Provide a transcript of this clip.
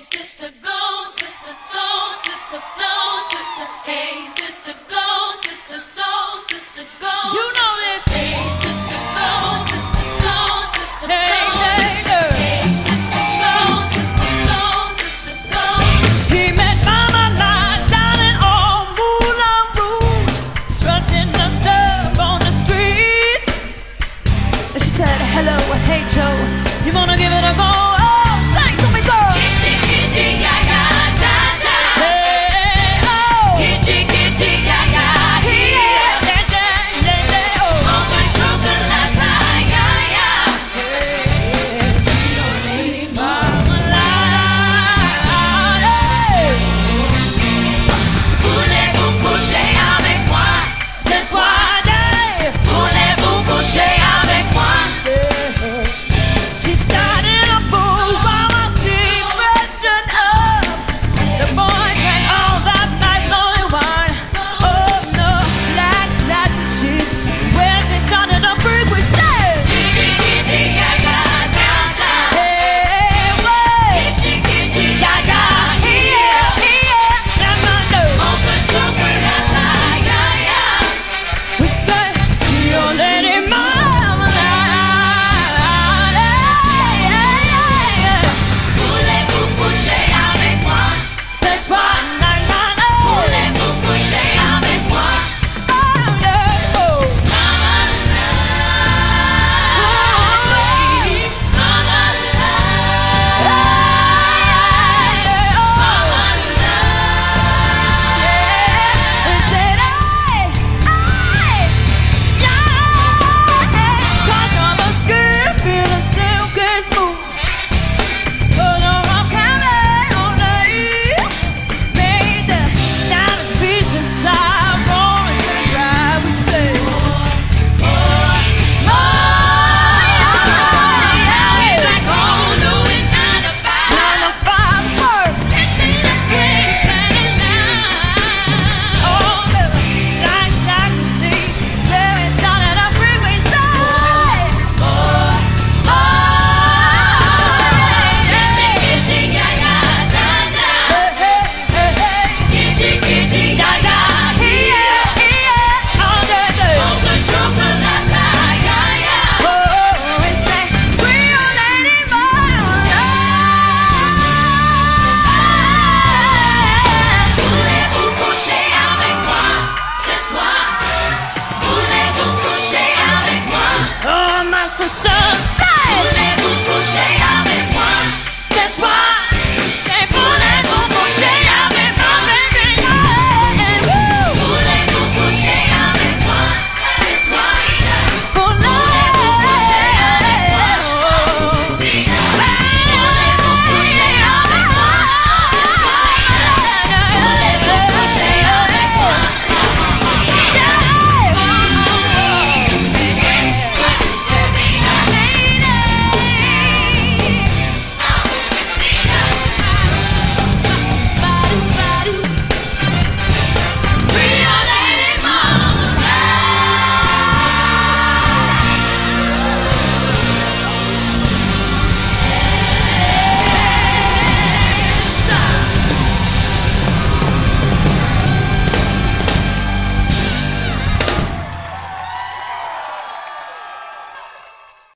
sister, go, sister, soul, sister, flow, sister. Hey, sister, go, sister, soul, sister, go. You know this. Hey, sister, go, sister, soul, sister, hey, flow, hey, sister, sister, soul, sister, go. He met Mama down in Moulin Rouge, strutting stuff on the street. And she said, hello, hey, Joe, you wanna give it a go? Oh, superstars.